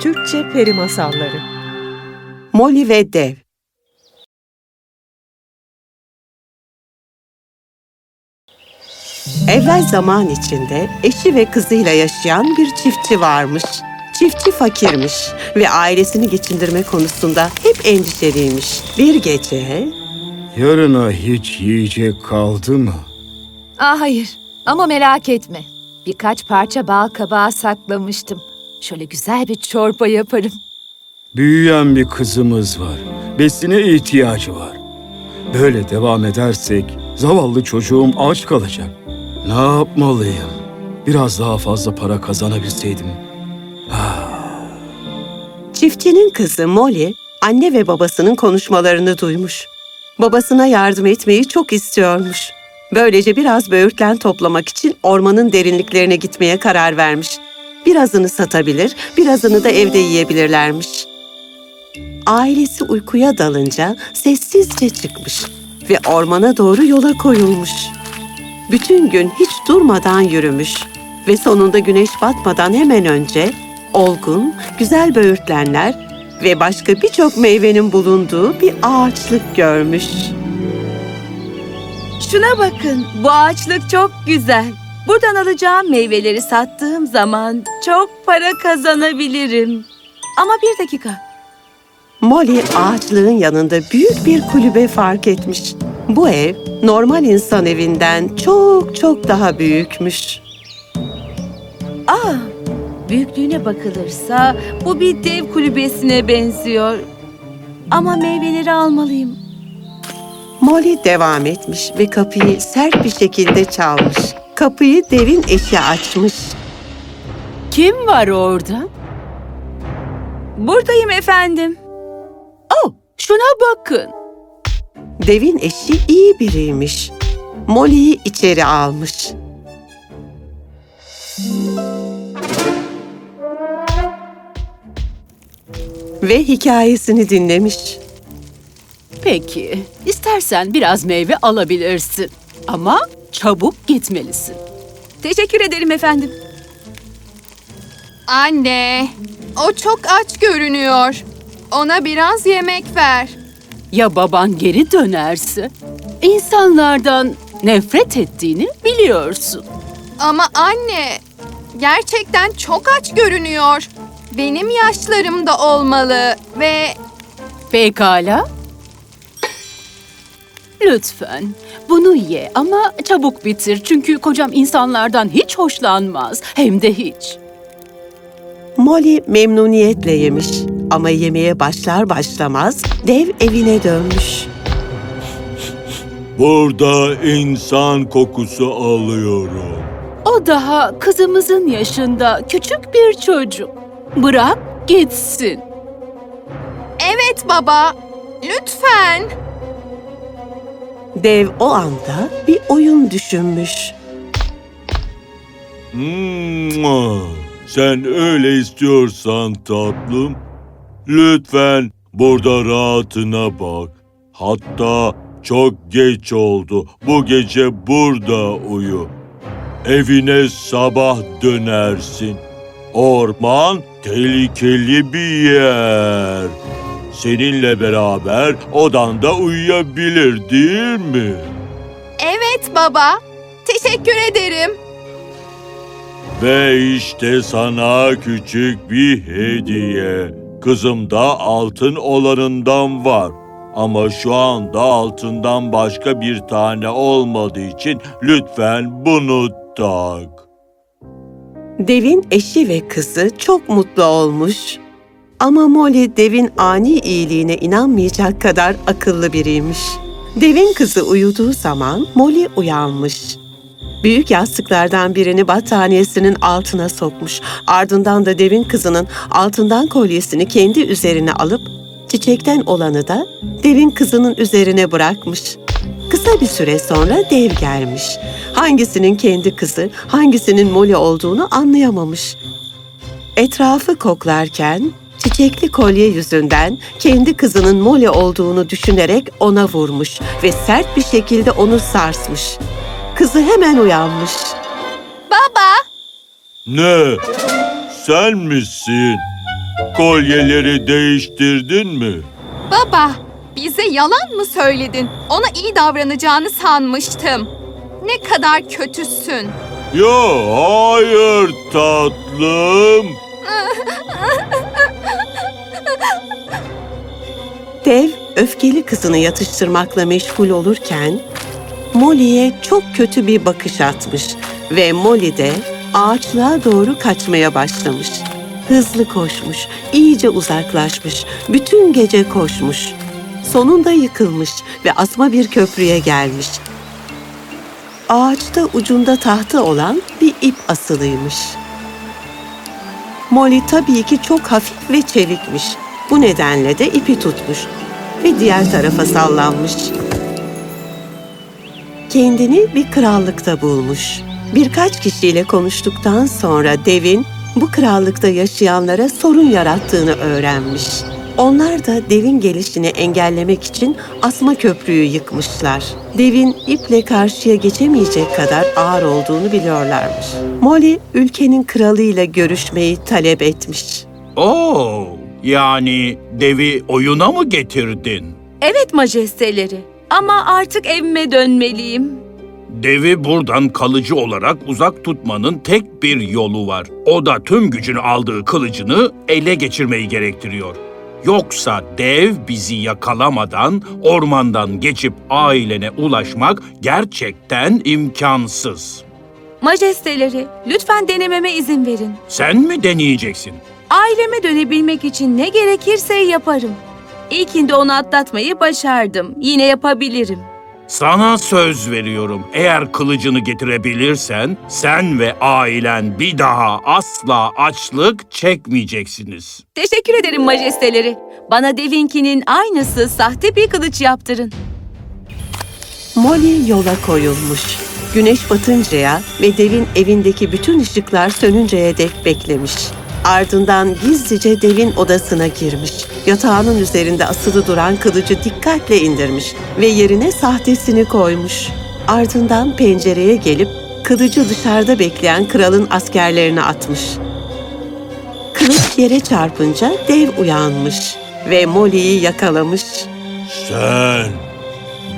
Türkçe Peri Masalları Molly ve Dev Evvel zaman içinde eşi ve kızıyla yaşayan bir çiftçi varmış. Çiftçi fakirmiş ve ailesini geçindirme konusunda hep endişeliymiş. Bir gece Yarına hiç yiyecek kaldı mı? Aa, hayır ama merak etme. Birkaç parça bal kabağı saklamıştım. Şöyle güzel bir çorba yaparım. Büyüyen bir kızımız var. Besine ihtiyacı var. Böyle devam edersek zavallı çocuğum aç kalacak. Ne yapmalıyım? Biraz daha fazla para kazanabilseydim. Çiftçinin kızı Molly, anne ve babasının konuşmalarını duymuş. Babasına yardım etmeyi çok istiyormuş. Böylece biraz böğürtlen toplamak için ormanın derinliklerine gitmeye karar vermiş. Birazını satabilir, birazını da evde yiyebilirlermiş. Ailesi uykuya dalınca sessizce çıkmış ve ormana doğru yola koyulmuş. Bütün gün hiç durmadan yürümüş ve sonunda güneş batmadan hemen önce olgun, güzel böğürtlenler ve başka birçok meyvenin bulunduğu bir ağaçlık görmüş. Şuna bakın, bu ağaçlık çok güzel. Buradan alacağım meyveleri sattığım zaman çok para kazanabilirim. Ama bir dakika, Molly ağaçlığın yanında büyük bir kulübe fark etmiş. Bu ev normal insan evinden çok çok daha büyükmüş. aa, büyüklüğüne bakılırsa bu bir dev kulübesine benziyor. Ama meyveleri almalıyım. Molly devam etmiş ve kapıyı sert bir şekilde çalmış. Kapıyı devin eşi açmış. Kim var orada? Buradayım efendim. Oh, şuna bakın. Devin eşi iyi biriymiş. Molly'yi içeri almış. Ve hikayesini dinlemiş. Peki, istersen biraz meyve alabilirsin. Ama çabuk gitmelisin. Teşekkür ederim efendim. Anne, o çok aç görünüyor. Ona biraz yemek ver. Ya baban geri dönerse? İnsanlardan nefret ettiğini biliyorsun. Ama anne, gerçekten çok aç görünüyor. Benim yaşlarımda olmalı ve Pekala. Lütfen bunu ye ama çabuk bitir çünkü kocam insanlardan hiç hoşlanmaz. Hem de hiç. Molly memnuniyetle yemiş ama yemeğe başlar başlamaz dev evine dönmüş. Burada insan kokusu alıyorum. O daha kızımızın yaşında küçük bir çocuk. Bırak gitsin. evet baba, lütfen. Dev o anda bir oyun düşünmüş. Hmm, sen öyle istiyorsan tatlım. Lütfen burada rahatına bak. Hatta çok geç oldu. Bu gece burada uyu. Evine sabah dönersin. Orman tehlikeli bir yer. Seninle beraber odanda uyuyabilir değil mi? Evet baba, teşekkür ederim. Ve işte sana küçük bir hediye. Kızımda altın olanından var. Ama şu anda altından başka bir tane olmadığı için lütfen bunu tak. Devin eşi ve kızı çok mutlu olmuş. Ama Molly devin ani iyiliğine inanmayacak kadar akıllı biriymiş. Devin kızı uyuduğu zaman Molly uyanmış. Büyük yastıklardan birini battaniyesinin altına sokmuş. Ardından da devin kızının altından kolyesini kendi üzerine alıp çiçekten olanı da devin kızının üzerine bırakmış. Kısa bir süre sonra dev gelmiş. Hangisinin kendi kızı, hangisinin Molly olduğunu anlayamamış. Etrafı koklarken çiçekli kolye yüzünden kendi kızının Molly olduğunu düşünerek ona vurmuş ve sert bir şekilde onu sarsmış. Kızı hemen uyanmış. Baba, Ne? Sen misin? kolyeleri değiştirdin mi? Baba, bize yalan mı söyledin? Ona iyi davranacağını sanmıştım. Ne kadar kötüsün. Ya hayır tatlım. Dev öfkeli kızını yatıştırmakla meşgul olurken Molly'e çok kötü bir bakış atmış ve Molly de ağaçlığa doğru kaçmaya başlamış. Hızlı koşmuş, iyice uzaklaşmış, bütün gece koşmuş. Sonunda yıkılmış ve asma bir köprüye gelmiş. Ağaçta ucunda tahtı olan bir ip asılıymış. Molly tabii ki çok hafif ve çevikmiş. Bu nedenle de ipi tutmuş ve diğer tarafa sallanmış. Kendini bir krallıkta bulmuş. Birkaç kişiyle konuştuktan sonra devin bu krallıkta yaşayanlara sorun yarattığını öğrenmiş. Onlar da devin gelişini engellemek için asma köprüyü yıkmışlar. Devin iple karşıya geçemeyecek kadar ağır olduğunu biliyorlarmış. Molly ülkenin kralıyla görüşmeyi talep etmiş. Oo, yani devi oyuna mı getirdin? Evet majesteleri. Ama artık evime dönmeliyim. Devi buradan kalıcı olarak uzak tutmanın tek bir yolu var. O da tüm gücünü aldığı kılıcını ele geçirmeyi gerektiriyor. Yoksa dev bizi yakalamadan ormandan geçip ailene ulaşmak gerçekten imkansız. Majesteleri, lütfen denememe izin verin. Sen mi deneyeceksin? Aileme dönebilmek için ne gerekirse yaparım. İlkinde onu atlatmayı başardım. Yine yapabilirim. Sana söz veriyorum. Eğer kılıcını getirebilirsen sen ve ailen bir daha asla açlık çekmeyeceksiniz. Teşekkür ederim majesteleri. Bana devinkinin aynısı sahte bir kılıç yaptırın. Molly yola koyulmuş. Güneş batıncaya ve devin evindeki bütün ışıklar sönünceye dek beklemiş. Ardından gizlice devin odasına girmiş. Yatağının üzerinde asılı duran kılıcı dikkatle indirmiş ve yerine sahtesini koymuş. Ardından pencereye gelip kılıcı dışarıda bekleyen kralın askerlerine atmış. Kılıç yere çarpınca dev uyanmış ve Molly'yi yakalamış. Sen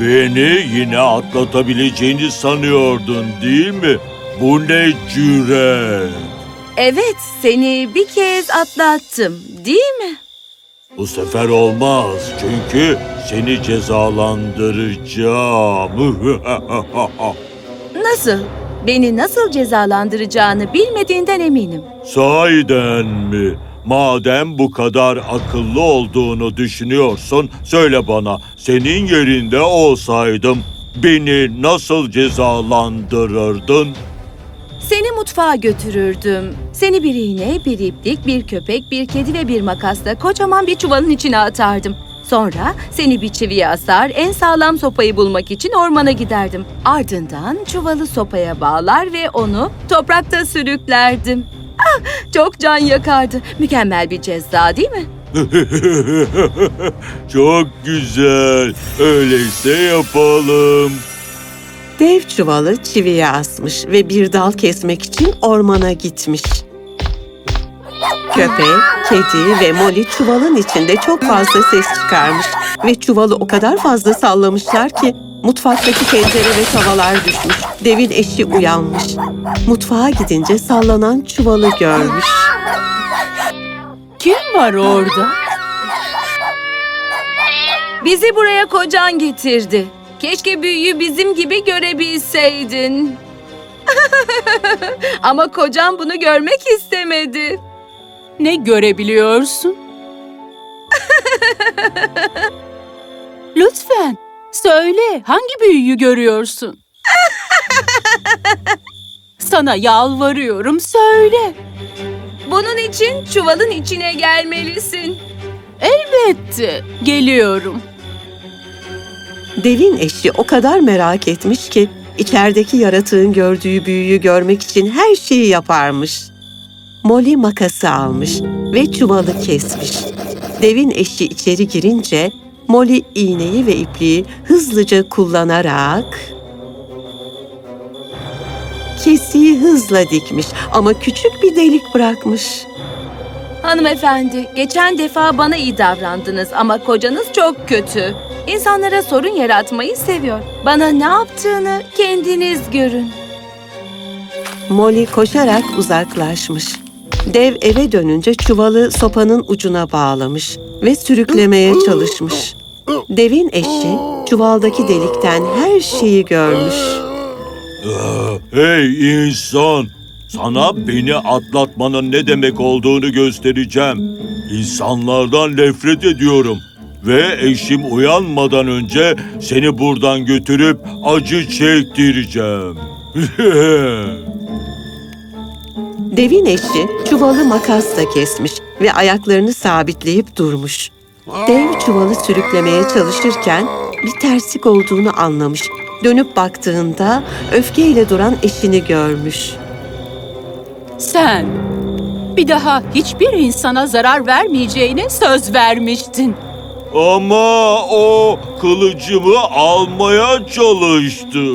beni yine atlatabileceğini sanıyordun değil mi? Bu ne cüret? Evet, seni bir kez atlattım, değil mi? Bu sefer olmaz çünkü seni cezalandıracağım. Nasıl? Beni nasıl cezalandıracağını bilmediğinden eminim. Sahiden mi? Madem bu kadar akıllı olduğunu düşünüyorsun, söyle bana senin yerinde olsaydım beni nasıl cezalandırırdın? Seni mutfağa götürürdüm. Seni bir iğne, bir iplik, bir köpek, bir kedi ve bir makasla kocaman bir çuvalın içine atardım. Sonra seni bir çiviye asar, en sağlam sopayı bulmak için ormana giderdim. Ardından çuvalı sopaya bağlar ve onu toprakta sürüklerdim. Ah, çok can yakardı. Mükemmel bir ceza değil mi? Çok güzel. Öyleyse yapalım. Dev çuvalı çiviye asmış ve bir dal kesmek için ormana gitmiş. Köpek, kedi ve Molly çuvalın içinde çok fazla ses çıkarmış ve çuvalı o kadar fazla sallamışlar ki mutfaktaki tencere ve tavalar düşmüş. Devin eşi uyanmış. Mutfağa gidince sallanan çuvalı görmüş. Kim var orada? Bizi buraya kocan getirdi. Keşke büyüyü bizim gibi görebilseydin. Ama kocam bunu görmek istemedi. Ne görebiliyorsun? Lütfen söyle hangi büyüyü görüyorsun? Sana yalvarıyorum söyle. Bunun için çuvalın içine gelmelisin. Elbette geliyorum. Devin eşi o kadar merak etmiş ki içerideki yaratığın gördüğü büyüyü görmek için her şeyi yaparmış. Molly makası almış ve çuvalı kesmiş. Devin eşi içeri girince Molly iğneyi ve ipliği hızlıca kullanarak kesiyi hızla dikmiş ama küçük bir delik bırakmış. Hanımefendi, geçen defa bana iyi davrandınız ama kocanız çok kötü. İnsanlara sorun yaratmayı seviyor. Bana ne yaptığını kendiniz görün. Molly koşarak uzaklaşmış. Dev eve dönünce çuvalı sopanın ucuna bağlamış ve sürüklemeye çalışmış. Devin eşi çuvaldaki delikten her şeyi görmüş. Hey insan! Sana beni atlatmanın ne demek olduğunu göstereceğim. İnsanlardan nefret ediyorum. Ve eşim uyanmadan önce seni buradan götürüp acı çektireceğim. Devin eşi çuvalı makasla kesmiş ve ayaklarını sabitleyip durmuş. Dev çuvalı sürüklemeye çalışırken bir terslik olduğunu anlamış. Dönüp baktığında öfkeyle duran eşini görmüş. Sen bir daha hiçbir insana zarar vermeyeceğine söz vermiştin. Ama o kılıcımı almaya çalıştı.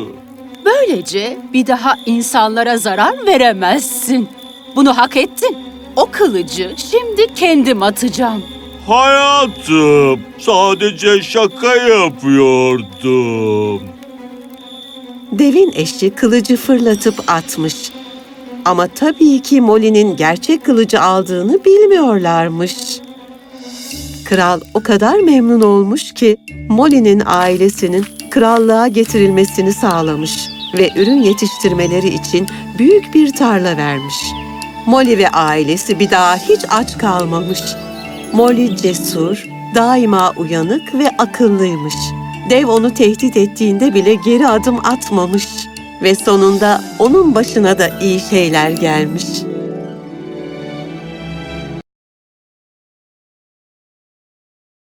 Böylece bir daha insanlara zarar veremezsin. Bunu hak ettin. O kılıcı şimdi kendim atacağım. Hayatım, sadece şaka yapıyordum. Devin eşi kılıcı fırlatıp atmış. Ama tabii ki Molly'nin gerçek kılıcı aldığını bilmiyorlarmış. Kral o kadar memnun olmuş ki Molly'nin ailesinin krallığa getirilmesini sağlamış ve ürün yetiştirmeleri için büyük bir tarla vermiş. Molly ve ailesi bir daha hiç aç kalmamış. Molly cesur, daima uyanık ve akıllıymış. Dev onu tehdit ettiğinde bile geri adım atmamış ve sonunda onun başına da iyi şeyler gelmiş.